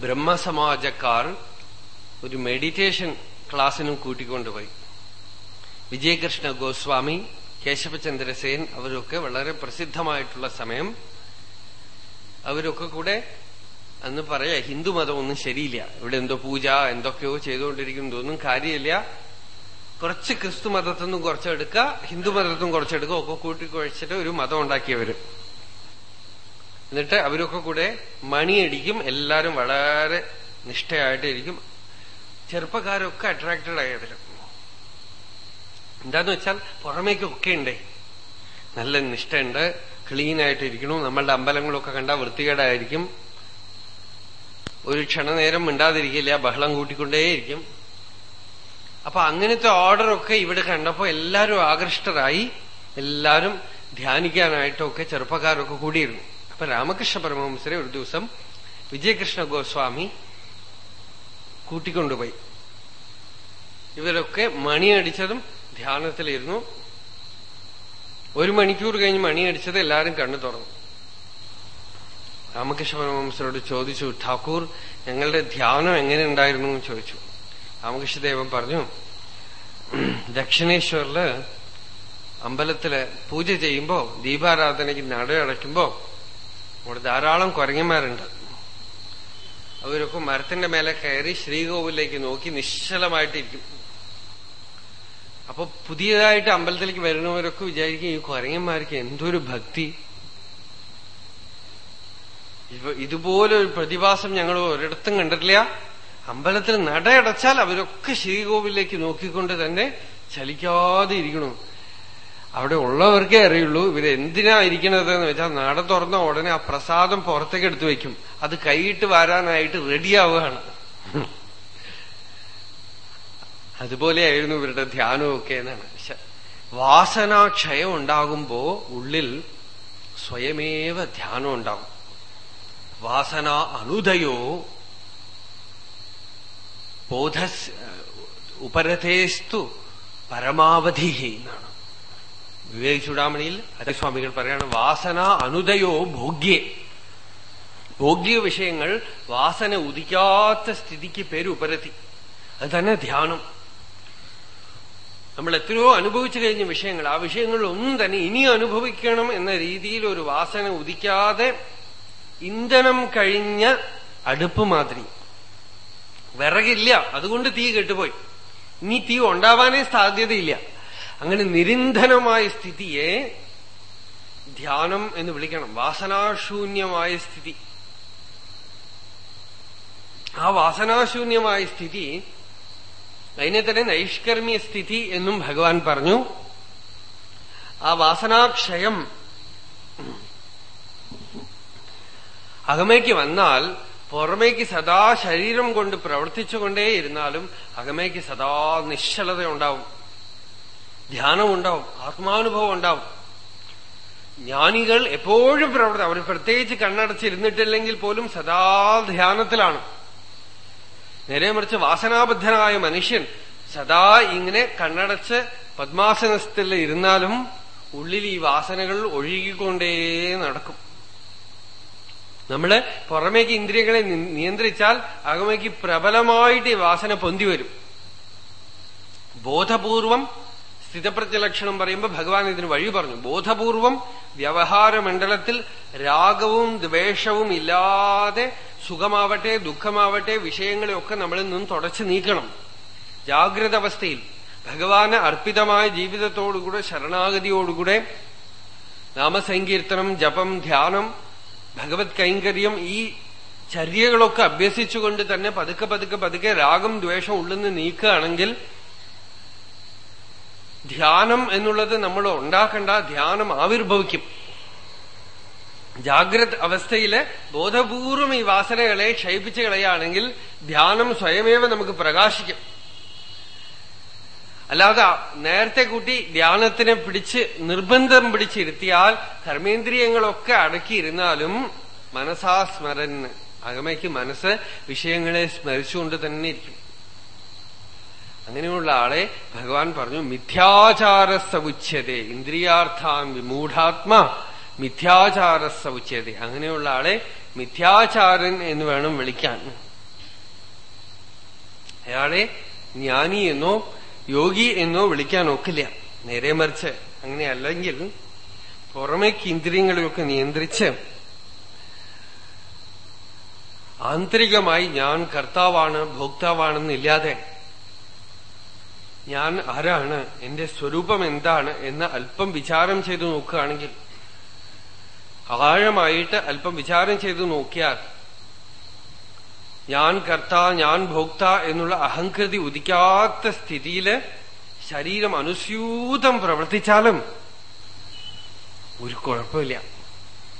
Speaker 1: ബ്രഹ്മസമാജക്കാർ ഒരു മെഡിറ്റേഷൻ ക്ലാസ്സിനും കൂട്ടിക്കൊണ്ടുപോയി. വിജയകൃഷ്ണ ഗോസ്വാമി കേശവചന്ദ്രസേൻ അവരൊക്കെ വളരെ പ്രസിദ്ധമായിട്ടുള്ള സമയം. അവരൊക്കെ കൂടെ അന്ന് പറയാ ഹിന്ദുമതം ഒന്നും ശരിയില്ല. ഇവിടെ എന്തോ പൂജ എന്തൊക്കെയോ ചെയ്തുകൊണ്ടിരിക്കുന്നതൊന്നും കാര്യമില്ല. കുറച്ച് ക്രിസ്തു മതത്തിൽ നിന്നും കുറച്ചെടുക്കുക ഹിന്ദു മതത്തിൽ നിന്നും കുറച്ചെടുക്കുക ഒക്കെ കൂട്ടിക്കുഴച്ചിട്ട് ഒരു മതം ഉണ്ടാക്കിയവര്. എന്നിട്ട് അവരൊക്കെ കൂടെ മണിയടിക്കും എല്ലാരും വളരെ നിഷ്ഠയായിട്ടിരിക്കും. ചെറുപ്പക്കാരൊക്കെ അട്രാക്റ്റഡ് ആയി അതിൽ എന്താന്ന് വെച്ചാൽ പുറമേക്കൊക്കെ ഉണ്ടേ നല്ല നിഷ്ഠയുണ്ട് ക്ലീൻ ആയിട്ടിരിക്കണു നമ്മളുടെ അമ്പലങ്ങളൊക്കെ കണ്ടാൽ വൃത്തികേടായിരിക്കും. ഒരു ക്ഷണനേരം മിണ്ടാതിരിക്കില്ല ബഹളം കൂട്ടിക്കൊണ്ടേയിരിക്കും. അപ്പൊ അങ്ങനത്തെ ഓർഡറൊക്കെ ഇവിടെ കണ്ടപ്പോ എല്ലാരും ആകൃഷ്ടരായി. എല്ലാരും ധ്യാനിക്കാനായിട്ടൊക്കെ ചെറുപ്പക്കാരൊക്കെ കൂടിയിരുന്നു. അപ്പൊ രാമകൃഷ്ണ പരമഹംസരെ ഒരു ദിവസം വിജയകൃഷ്ണ ഗോസ്വാമി കൂട്ടിക്കൊണ്ടുപോയി. ഇവരൊക്കെ മണിയടിച്ചതും ധ്യാനത്തിലിരുന്നു. ഒരു മണിക്കൂർ കഴിഞ്ഞ് മണിയടിച്ചത് എല്ലാരും കണ്ണു തുറന്നു. രാമകൃഷ്ണ പരമഹംസരോട് ചോദിച്ചു ഠാക്കൂർ ഞങ്ങളുടെ ധ്യാനം എങ്ങനെ ഉണ്ടായിരുന്നു എന്ന് ചോദിച്ചു. രാമകൃഷ്ണദേവൻ പറഞ്ഞു ദക്ഷിണേശ്വറിൽ അമ്പലത്തിൽ പൂജ ചെയ്യുമ്പോ ദീപാരാധനയ്ക്ക് നട അടയ്ക്കുമ്പോ അവിടെ ധാരാളം കുരങ്ങന്മാരുണ്ട്. അവരൊക്കെ മരത്തിന്റെ മേലെ കയറി ശ്രീകോവിലേക്ക് നോക്കി നിശ്ചലമായിട്ടിരിക്കും. അപ്പൊ പുതിയതായിട്ട് അമ്പലത്തിലേക്ക് വരുന്നവരൊക്കെ വിചാരിക്കും ഈ കുരങ്ങന്മാർക്ക് എന്തൊരു ഭക്തി. ഇതുപോലെ ഒരു പ്രതിഭാസം ഞങ്ങൾ ഒരിടത്തും കണ്ടിട്ടില്ല. അമ്പലത്തിൽ നടയടച്ചാൽ അവരൊക്കെ ശ്രീകോവിലേക്ക് നോക്കിക്കൊണ്ട് തന്നെ ചലിക്കാതെ ഇരിക്കണു. അവിടെ ഉള്ളവർക്കേ അറിയുള്ളൂ ഇവർ എന്തിനാ ഇരിക്കണത് എന്ന് വെച്ചാൽ നട തുറന്ന ഉടനെ ആ പ്രസാദം പുറത്തേക്ക് എടുത്തു വെക്കും. അത് കൈയിട്ട് വരാനായിട്ട് റെഡിയാവുകയാണ്. അതുപോലെയായിരുന്നു ഇവരുടെ ധ്യാനമൊക്കെ എന്നാണ്. വാസനാക്ഷയം ഉണ്ടാകുമ്പോ ഉള്ളിൽ സ്വയമേവ ധ്യാനം ഉണ്ടാകും. വാസന അനുദയോ ബോധ ഉപരഥേസ്തു പരമാവധി എന്നാണ്. വിവേക് ചൂടാമണിയിൽ ഹരസ്വാമികൾ പറയാണ് വാസന അനുദയോ ഭോഗ്യേ. ഭോഗ്യ വിഷയങ്ങൾ വാസന ഉദിക്കാത്ത സ്ഥിതിക്ക് പേര് ഉപരത്തി അത് തന്നെ ധ്യാനം. നമ്മൾ എത്രയോ അനുഭവിച്ചു കഴിഞ്ഞ വിഷയങ്ങൾ. ആ വിഷയങ്ങളിലൊന്നും തന്നെ ഇനി അനുഭവിക്കണം എന്ന രീതിയിൽ ഒരു വാസന ഉദിക്കാതെ ഇന്ധനം കഴിഞ്ഞ അടുപ്പ് മാതിരി. വിറകില്ല അതുകൊണ്ട് തീ കെട്ടുപോയി. ഇനി തീ ഉണ്ടാവാനേ സാധ്യതയില്ല. അങ്ങനെ നിരന്ധനമായ സ്ഥിതിയെ ധ്യാനം എന്ന് വിളിക്കണം. വാസനാശൂന്യമായ സ്ഥിതി. ആ വാസനാശൂന്യമായ സ്ഥിതി അതിനെ തന്നെ നൈഷ്കർമ്മ്യ സ്ഥിതി എന്നും ഭഗവാൻ പറഞ്ഞു. ആ വാസനാക്ഷയം അകമേക്ക് വന്നാൽ പുറമേക്ക് സദാ ശരീരം കൊണ്ട് പ്രവർത്തിച്ചുകൊണ്ടേയിരുന്നാലും അകമേക്ക് സദാ നിശ്ചലത ഉണ്ടാവും ധ്യാനം ഉണ്ടാവും ആത്മാനുഭവം ഉണ്ടാവും ജ്ഞാനികൾ എപ്പോഴും പ്രവർത്തി അവർ പ്രത്യേകിച്ച് കണ്ണടച്ചിരുന്നിട്ടില്ലെങ്കിൽ പോലും സദാ ധ്യാനത്തിലാണ്. നേരെ മറിച്ച് വാസനാബദ്ധനായ മനുഷ്യൻ സദാ ഇങ്ങനെ കണ്ണടച്ച് പദ്മാസനത്തിൽ ഇരുന്നാലും ഉള്ളിൽ ഈ വാസനകൾ ഒഴുകിക്കൊണ്ടേ നടക്കും. നമ്മൾ പുറമേക്ക് ഇന്ദ്രിയങ്ങളെ നിയന്ത്രിച്ചാൽ അകമേക്ക് പ്രബലമായിട്ട് ഈ വാസന പൊന്തി വരും. ബോധപൂർവം സ്ഥിതപ്രജ്ഞ ലക്ഷണം പറയുമ്പോൾ ഭഗവാൻ ഇതിന് വഴി പറഞ്ഞു. ബോധപൂർവം വ്യവഹാര മണ്ഡലത്തിൽ രാഗവും ദ്വേഷവും ഇല്ലാതെ സുഖമാവട്ടെ ദുഃഖമാവട്ടെ വിഷയങ്ങളെയൊക്കെ നമ്മളിൽ നിന്നും തുടച്ചു നീക്കണം. ജാഗ്രത അവസ്ഥയിൽ ഭഗവാന് അർപ്പിതമായ ജീവിതത്തോടുകൂടെ ശരണാഗതിയോടുകൂടെ നാമസങ്കീർത്തനം ജപം ധ്യാനം ഭഗവത് കൈങ്കര്യം ഈ ചര്യകളൊക്കെ അഭ്യസിച്ചുകൊണ്ട് തന്നെ പതുക്കെ പതുക്കെ പതുക്കെ രാഗം ദ്വേഷം ഉള്ളിൽ നിന്ന് നീക്കുകയാണെങ്കിൽ ധ്യാനം എന്നുള്ളത് നമ്മൾ ഉണ്ടാക്കേണ്ട ധ്യാനം ആവിർഭവിക്കും. ജാഗ്രത അവസ്ഥയിൽ ബോധപൂർവം ഈ വാസനകളെ ക്ഷയിപ്പിച്ചു കളയാണെങ്കിൽ ധ്യാനം സ്വയമേവ നമുക്ക് പ്രകാശിക്കും. അല്ലാതെ നേരത്തെ കൂട്ടി ധ്യാനത്തിനെ പിടിച്ച് നിർബന്ധം പിടിച്ചിരുത്തിയാൽ കർമ്മേന്ദ്രിയങ്ങളൊക്കെ അടക്കിയിരുന്നാലും മനസാസ്മരന് അകമയ്ക്ക് മനസ്സ് വിഷയങ്ങളെ സ്മരിച്ചുകൊണ്ട് തന്നെ ഇരിക്കും. അങ്ങനെയുള്ള ആളെ ഭഗവാൻ പറഞ്ഞു മിഥ്യാചാരസവുച്യത ഇന്ദ്രിയാർത്ഥാൻ വിമൂഢാത്മ മിഥ്യാചാരസവുച്യത അങ്ങനെയുള്ള ആളെ മിഥ്യാചാരൻ എന്ന് വേണം വിളിക്കാൻ. അയാളെ ജ്ഞാനി എന്നോ യോഗി എന്നോ വിളിക്കാൻ ഒക്കില്ല. നേരെ മറിച്ച് അങ്ങനെയല്ലെങ്കിൽ പുറമേക്ക് ഇന്ദ്രിയങ്ങളെയൊക്കെ നിയന്ത്രിച്ച് ആന്തരികമായി ഞാൻ കർത്താവാണ് ഭോക്താവാണെന്നില്ലാതെ ഞാൻ ആരാണ്? എന്റെ സ്വരൂപം എന്താണ്? എന്ന് അല്പം വിചാരം ചെയ്തു നോക്കുകയാണെങ്കിൽ ആഴമായിട്ട് അല്പം വിചാരം ചെയ്തു നോക്കിയാൽ ഞാൻ കർത്ത ഞാൻ ഭോക്ത എന്നുള്ള അഹങ്കൃതി ഉദിക്കാത്ത സ്ഥിതിയിൽ ശരീരം അനുസ്യൂതം പ്രവർത്തിച്ചാലും ഒരു കുഴപ്പമില്ല.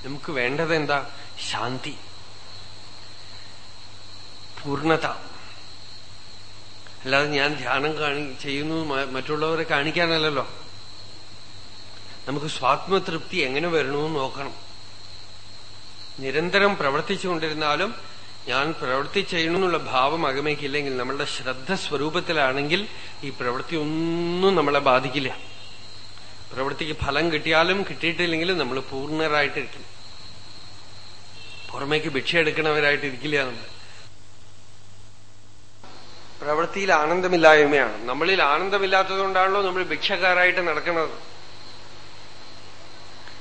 Speaker 1: നമുക്ക് വേണ്ടത് എന്താ? ശാന്തി. പൂർണത അല്ലാതെ ഞാൻ ധ്യാനം കാണി ചെയ്യുന്നു മറ്റുള്ളവരെ കാണിക്കാനല്ലല്ലോ. നമുക്ക് സ്വാത്മതൃപ്തി എങ്ങനെ വരണമെന്ന് നോക്കണം. നിരന്തരം പ്രവർത്തിച്ചുകൊണ്ടിരുന്നാലും ഞാൻ പ്രവൃത്തി ചെയ്യണമെന്നുള്ള ഭാവം അകമയ്ക്കില്ലെങ്കിൽ നമ്മളുടെ ശ്രദ്ധ സ്വരൂപത്തിലാണെങ്കിൽ ഈ പ്രവൃത്തി ഒന്നും നമ്മളെ ബാധിക്കില്ല. പ്രവൃത്തിക്ക് ഫലം കിട്ടിയാലും കിട്ടിയിട്ടില്ലെങ്കിലും നമ്മൾ പൂർണരായിട്ടിരിക്കും. പുറമേക്ക് ഭിക്ഷ എടുക്കണവരായിട്ടിരിക്കില്ല നമ്മൾ. പ്രവൃത്തിയിൽ ആനന്ദമില്ലായ്മയാണ്. നമ്മളിൽ ആനന്ദമില്ലാത്തതുകൊണ്ടാണല്ലോ നമ്മൾ ഭിക്ഷക്കാരായിട്ട് നടക്കുന്നത്.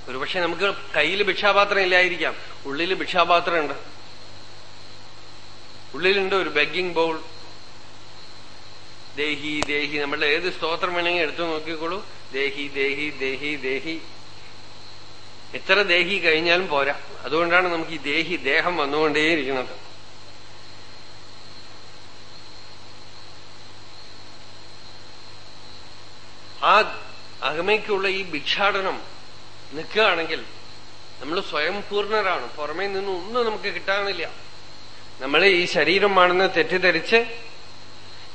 Speaker 1: ഒരുപക്ഷെ നമുക്ക് കയ്യിൽ ഭിക്ഷാപാത്രം ഇല്ലായിരിക്കാം. ഉള്ളിൽ ഭിക്ഷാപാത്രമുണ്ട്. ഉള്ളിലുണ്ട് ഒരു ബെഗിംഗ് ബൗൾ ദേഹി ദേഹി. നമ്മളുടെ ഏത് സ്തോത്രം വേണമെങ്കിൽ എടുത്തു നോക്കിക്കോളൂ. ദേഹി ദേഹി ദേഹി ദേഹി. എത്ര ദേഹി കഴിഞ്ഞാലും പോരാ. അതുകൊണ്ടാണ് നമുക്ക് ഈ ദേഹി ദേഹം വന്നുകൊണ്ടേയിരിക്കുന്നത്. ആ അകമയ്ക്കുള്ള ഈ ഭിക്ഷാടനം നിൽക്കുകയാണെങ്കിൽ നമ്മൾ സ്വയം പൂർണരാണ്. പുറമേ നിന്ന് ഒന്നും നമുക്ക് കിട്ടാനില്ല. നമ്മളെ ഈ ശരീരമാണെന്ന് തെറ്റിദ്ധരിച്ച്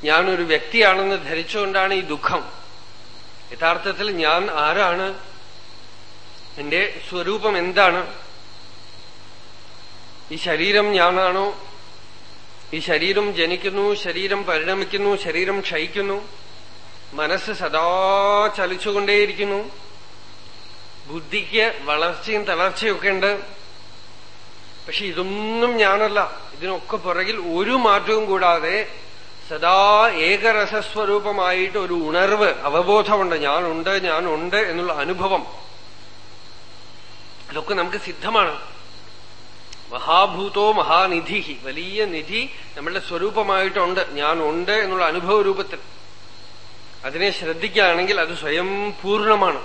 Speaker 1: ഞാനൊരു വ്യക്തിയാണെന്ന് ധരിച്ചുകൊണ്ടാണ് ഈ ദുഃഖം. യഥാർത്ഥത്തിൽ ഞാൻ ആരാണ്? എന്റെ സ്വരൂപം എന്താണ്? ഈ ശരീരം ഞാനാണോ? ഈ ശരീരം ജനിക്കുന്നു ശരീരം പരിണമിക്കുന്നു ശരീരം ക്ഷയിക്കുന്നു. മനസ്സ് സദാ ചലിച്ചുകൊണ്ടേയിരിക്കുന്നു. ബുദ്ധിക്ക് വളർച്ചയും തളർച്ചയൊക്കെ ഉണ്ട്. പക്ഷെ ഇതൊന്നും ഞാനല്ല. ഇതിനൊക്കെ പുറകിൽ ഒരു മാറ്റവും കൂടാതെ സദാ ഏകരസസ്വരൂപമായിട്ട് ഒരു ഉണർവ് അവബോധമുണ്ട്. ഞാനുണ്ട് ഞാനുണ്ട് എന്നുള്ള അനുഭവം. അതൊക്കെ നമുക്ക് സിദ്ധമാണ്. മഹാഭൂതോ മഹാനിധി വലിയ നിധി നമ്മളുടെ സ്വരൂപമായിട്ടുണ്ട്. ഞാനുണ്ട് എന്നുള്ള അനുഭവ രൂപത്തിൽ അതിനെ ശ്രദ്ധിക്കുകയാണെങ്കിൽ അത് സ്വയം പൂർണമാണ്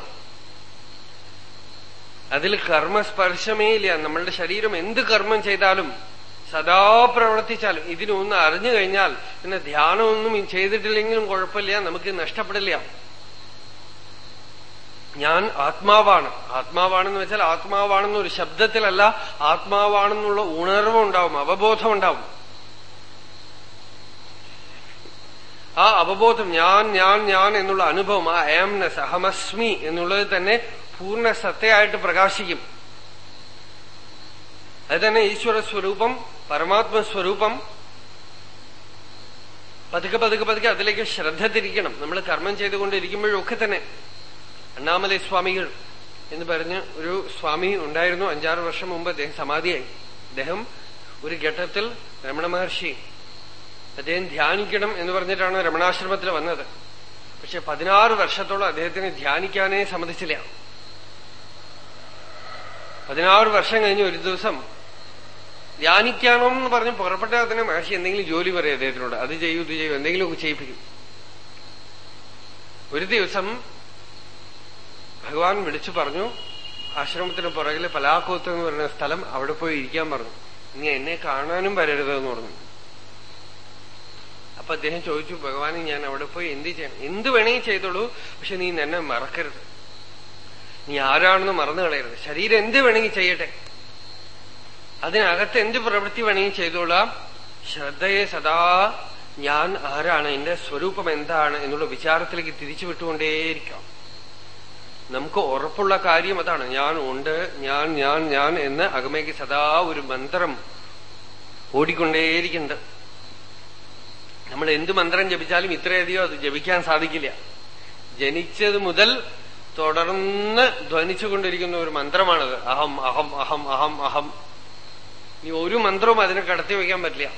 Speaker 1: അതിൽ കർമ്മസ്പർശമേ ഇല്ല. നമ്മളുടെ ശരീരം എന്ത് കർമ്മം ചെയ്താലും സദാ പ്രവർത്തിച്ചാലും ഇതിനൊന്ന് അറിഞ്ഞു കഴിഞ്ഞാൽ പിന്നെ ധ്യാനമൊന്നും ചെയ്തിട്ടില്ലെങ്കിലും കുഴപ്പമില്ല നമുക്ക് നഷ്ടപ്പെടില്ല. ഞാൻ ആത്മാവാണ്. ആത്മാവാണെന്ന് വെച്ചാൽ ആത്മാവാണെന്നൊരു ശബ്ദത്തിലല്ല ആത്മാവാണെന്നുള്ള ഉണർവുണ്ടാവും അവബോധം ഉണ്ടാവും ആ അവബോധം ഞാൻ ഞാൻ ഞാൻ എന്നുള്ള അനുഭവം ആ ഏംനസ് അഹമസ്മി എന്നുള്ളത് തന്നെ പൂർണ സത്തയായിട്ട് പ്രകാശിക്കും. അത് തന്നെ ഈശ്വര സ്വരൂപം പരമാത്മ സ്വരൂപം. പതുക്കെ പതുക്കെ പതുക്കെ അതിലേക്ക് ശ്രദ്ധ തിരിക്കണം. നമ്മൾ കർമ്മം ചെയ്തുകൊണ്ടിരിക്കുമ്പോഴൊക്കെ തന്നെ അണ്ണാമലൈ സ്വാമികൾ എന്ന് പറഞ്ഞ് ഒരു സ്വാമി ഉണ്ടായിരുന്നു. അഞ്ചാറ് വർഷം മുമ്പ് അദ്ദേഹം സമാധിയായി. അദ്ദേഹം ഒരു ഘട്ടത്തിൽ രമണ മഹർഷി അദ്ദേഹം ധ്യാനിക്കണം എന്ന് പറഞ്ഞിട്ടാണ് രമണാശ്രമത്തിൽ വന്നത്. പക്ഷെ പതിനാറ് വർഷത്തോളം അദ്ദേഹത്തിന് ധ്യാനിക്കാനേ സമ്മതിച്ചില്ല. പതിനാറ് വർഷം കഴിഞ്ഞ് ഒരു ദിവസം ധ്യാനിക്കണം എന്ന് പറഞ്ഞ് പുറപ്പെട്ട തന്നെ മഹർഷി എന്തെങ്കിലും ജോലി പറയും അദ്ദേഹത്തിനോട്. അത് ചെയ്യൂ ഇത് ചെയ്യൂ എന്തെങ്കിലുമൊക്കെ ചെയ്യിപ്പിക്കും. ഒരു ദിവസം ഭഗവാൻ വിളിച്ചു പറഞ്ഞു ആശ്രമത്തിന് പുറകിൽ പലാക്കോത്ത് എന്ന് പറയുന്ന സ്ഥലം അവിടെ പോയി ഇരിക്കാൻ പറഞ്ഞു. നീ എന്നെ കാണാനും വരരുതെന്ന് പറഞ്ഞു. അപ്പൊ അദ്ദേഹം ചോദിച്ചു ഭഗവാനെ ഞാൻ അവിടെ പോയി എന്ത് ചെയ്യണം? എന്ത് വേണേ ചെയ്തോളൂ പക്ഷെ നീ എന്നെ മറക്കരുത്. നീ ആരാണെന്ന് മറന്നു കളയരുത്. ശരീരം എന്ത് വേണമെങ്കിൽ ചെയ്യട്ടെ? അതിനകത്ത് എന്ത് പ്രവൃത്തി വേണമെങ്കിൽ ചെയ്തോളാം. ശ്രദ്ധയെ സദാ ഞാൻ ആരാണ് എന്റെ സ്വരൂപം എന്താണ് എന്നുള്ള വിചാരത്തിലേക്ക് തിരിച്ചു വിട്ടുകൊണ്ടേയിരിക്കാം. നമുക്ക് ഉറപ്പുള്ള കാര്യം അതാണ്. ഞാൻ ഉണ്ട് ഞാൻ ഞാൻ ഞാൻ എന്ന് അകമേക്ക് സദാ ഒരു മന്ത്രം ഓടിക്കൊണ്ടേയിരിക്കുന്നുണ്ട്. നമ്മൾ എന്ത് മന്ത്രം ജപിച്ചാലും ഇത്രയധികം അത് ജപിക്കാൻ സാധിക്കില്ല. ജനിച്ചത് മുതൽ തുടർന്ന് ധ്വനിച്ചുകൊണ്ടിരിക്കുന്ന ഒരു മന്ത്രമാണത്. അഹം അഹം അഹം അഹം അഹം. ഇനി ഒരു മന്ത്രവും അതിനെ കടത്തി വയ്ക്കാൻ പറ്റില്ല.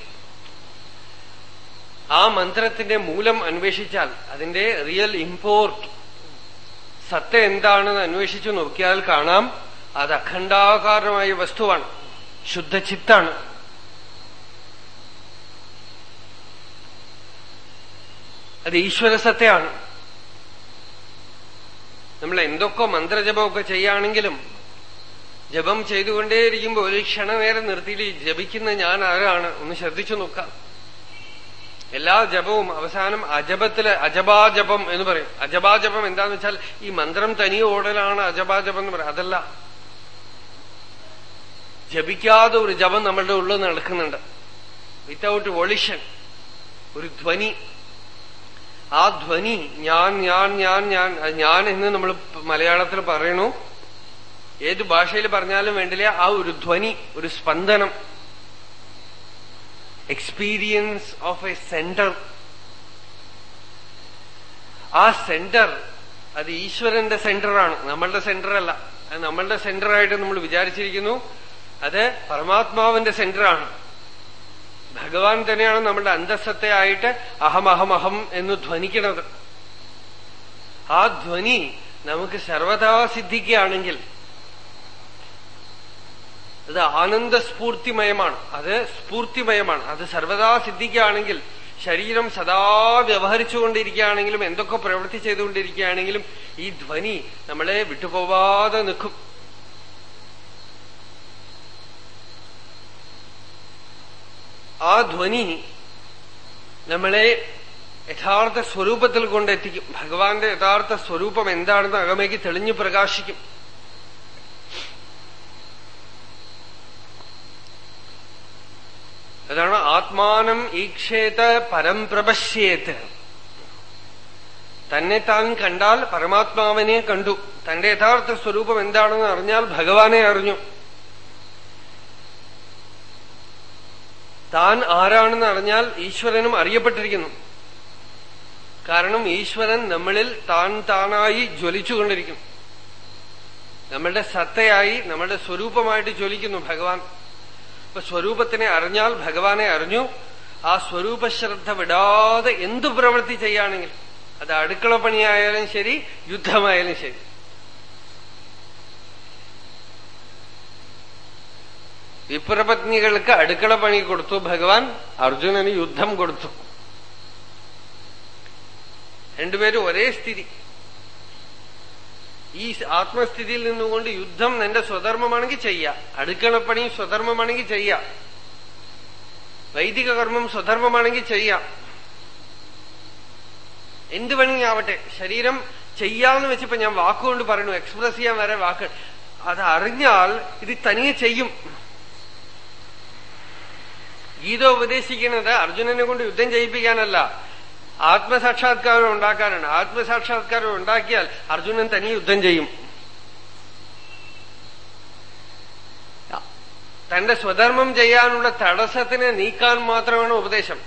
Speaker 1: ആ മന്ത്രത്തിന്റെ മൂലം അന്വേഷിച്ചാൽ അതിന്റെ റിയൽ ഇമ്പോർട്ട് സത്ത എന്താണെന്ന് അന്വേഷിച്ചു നോക്കിയാൽ കാണാം. അത് അഖണ്ഡാകാരമായ വസ്തുവാണ്. ശുദ്ധചിത്താണ്. അത് ഈശ്വര നമ്മൾ എന്തൊക്കെ മന്ത്രജപമൊക്കെ ചെയ്യുകയാണെങ്കിലും ജപം ചെയ്തുകൊണ്ടേയിരിക്കുമ്പോൾ ഒരു ക്ഷണനേരം നിർത്തിയിട്ട് ജപിക്കുന്ന ഞാൻ ആരാണ് ഒന്ന് ശ്രദ്ധിച്ചു നോക്കാം. എല്ലാ ജപവും അവസാനം അജപത്തിൽ അജപാജപം എന്ന് പറയും. അജപാജപം എന്താന്ന് വെച്ചാൽ ഈ മന്ത്രം തനിയെ ഓടലാണ് അജപാജപം എന്ന് പറയും. അതല്ല. ജപിക്കാതെ ഒരു ജപം നമ്മളുടെ ഉള്ളിൽ നടക്കുന്നുണ്ട്. വിത്തൌട്ട് വൊളിഷൻ ഒരു ധ്വനി. ആ ധ്വനി ഞാൻ ഞാൻ ഞാൻ ഞാൻ ഞാൻ എന്ന് നമ്മൾ മലയാളത്തിൽ പറയണു. ഏത് ഭാഷയിൽ പറഞ്ഞാലും വേണ്ടില്ല ആ ഒരു ധ്വനി ഒരു സ്പന്ദനം. എക്സ്പീരിയൻസ് ഓഫ് എ സെന്റർ ആ സെന്റർ അത് ഈശ്വരന്റെ സെന്ററാണ് നമ്മളുടെ സെന്റർ അല്ല നമ്മളുടെ സെന്ററായിട്ട് നമ്മൾ വിചാരിച്ചിരിക്കുന്നു. അത് പരമാത്മാവിന്റെ സെന്ററാണ് ഭഗവാൻ തന്നെയാണ് നമ്മുടെ അന്തസ്സത്തെ ആയിട്ട് അഹമഹമഹം അഹം അഹം എന്ന് ധ്വനിക്കുന്നത് ആ ധ്വനി നമുക്ക് സർവതാ സിദ്ധിക്കുകയാണെങ്കിൽ അത് ആനന്ദസ്ഫൂർത്തിമയമാണ് അത് സ്ഫൂർത്തിമയമാണ്. അത് സർവതാ സിദ്ധിക്കുകയാണെങ്കിൽ ശരീരം സദാ വ്യവഹരിച്ചുകൊണ്ടിരിക്കുകയാണെങ്കിലും എന്തൊക്കെ പ്രവൃത്തി ചെയ്തുകൊണ്ടിരിക്കുകയാണെങ്കിലും ഈ ധ്വനി നമ്മളെ വിട്ടുപോവാതെ നിൽക്കും. ആ ധ്വനി നമ്മളെ യഥാർത്ഥ സ്വരൂപത്തിൽ കൊണ്ടെത്തിക്കും. ഭഗവാന്റെ യഥാർത്ഥ സ്വരൂപം എന്താണെന്ന് അകമേക്ക് തെളിഞ്ഞു പ്രകാശിക്കും. അതാണ് ആത്മാനം ഈക്ഷേത പരം പ്രപശ്യേത്. തന്നെ താൻ കണ്ടാൽ പരമാത്മാവിനെ കണ്ടു. തന്റെ യഥാർത്ഥ സ്വരൂപം എന്താണെന്ന് അറിഞ്ഞാൽ ഭഗവാനെ അറിഞ്ഞു. താൻ ആരാണെന്ന് അറിഞ്ഞാൽ ഈശ്വരനും അറിയപ്പെട്ടിരിക്കുന്നു. കാരണം ഈശ്വരൻ നമ്മളിൽ താൻ താനായി ജ്വലിച്ചുകൊണ്ടിരിക്കും. നമ്മളുടെ സത്തയായി നമ്മളുടെ സ്വരൂപമായിട്ട് ജ്വലിക്കുന്നു ഭഗവാൻ. അപ്പൊ സ്വരൂപത്തിനെ അറിഞ്ഞാൽ ഭഗവാനെ അറിഞ്ഞു. ആ സ്വരൂപശ്രദ്ധ വിടാതെ എന്തു പ്രവൃത്തി ചെയ്യുകയാണെങ്കിൽ അത് അടുക്കള പണിയായാലും ശരി യുദ്ധമായാലും ശരി. വിപ്രപത്നികൾക്ക് അടുക്കള പണി കൊടുത്തു ഭഗവാൻ അർജുനന് യുദ്ധം കൊടുത്തു. രണ്ടുപേരും ഒരേ സ്ഥിതി. ഈ ആത്മസ്ഥിതിയിൽ നിന്നുകൊണ്ട് യുദ്ധം നിന്റെ സ്വധർമ്മമാണെങ്കിൽ ചെയ്യാം അടുക്കളപ്പണി സ്വധർമ്മമാണെങ്കിൽ ചെയ്യാം വൈദിക കർമ്മം സ്വധർമ്മമാണെങ്കിൽ ചെയ്യാം. എന്ത് വേണമെങ്കിൽ ആവട്ടെ ശരീരം ചെയ്യാന്ന് വെച്ചപ്പോ ഞാൻ വാക്കുകൊണ്ട് പറയുന്നു എക്സ്പ്രസ് ചെയ്യാൻ വരെ വാക്ക്. അത് അറിഞ്ഞാൽ ഇത് തനിയെ ചെയ്യും. ഗീത ഉപദേശിക്കുന്നത് അർജുനനെ കൊണ്ട് യുദ്ധം ചെയ്യിപ്പിക്കാനല്ല. ആത്മസാക്ഷാത്കാരം ഉണ്ടാക്കാനാണ്. ആത്മസാക്ഷാത്കാരം ഉണ്ടാക്കിയാൽ അർജുനൻ തനി യുദ്ധം ചെയ്യും. തന്റെ സ്വധർമ്മം ചെയ്യാനുള്ള തടസ്സത്തിനെ നീക്കാൻ മാത്രമാണ് ഉപദേശം.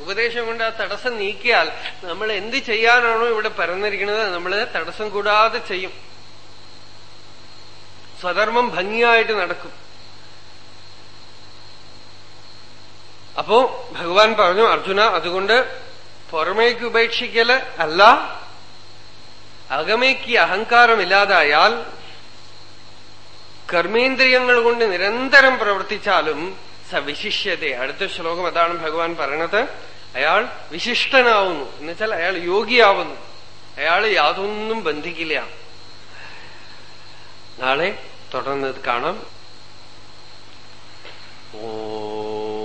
Speaker 1: ഉപദേശം കൊണ്ട് ആ തടസ്സം നീക്കിയാൽ നമ്മൾ എന്ത് ചെയ്യാനാണോ ഇവിടെ പറഞ്ഞിരിക്കുന്നത് നമ്മൾ തടസ്സം കൂടാതെ ചെയ്യും. സ്വധർമ്മം ഭംഗിയായിട്ട് നടക്കും. അപ്പോ ഭഗവാൻ പറഞ്ഞു അർജുന അതുകൊണ്ട് പുറമേക്ക് ഉപേക്ഷിക്കൽ അല്ല. അകമേക്ക് അഹങ്കാരമില്ലാതായാൽ കർമ്മേന്ദ്രിയങ്ങൾ കൊണ്ട് നിരന്തരം പ്രവർത്തിച്ചാലും സവിശിഷ്യത അടുത്ത ശ്ലോകം അതാണ് ഭഗവാൻ പറയണത്. അയാൾ വിശിഷ്ടനാവുന്നു. എന്നുവെച്ചാൽ അയാൾ യോഗിയാവുന്നു. അയാൾ യാതൊന്നും ബന്ധിക്കില്ല. നാളെ തുടർന്ന് കാണാം. ഓ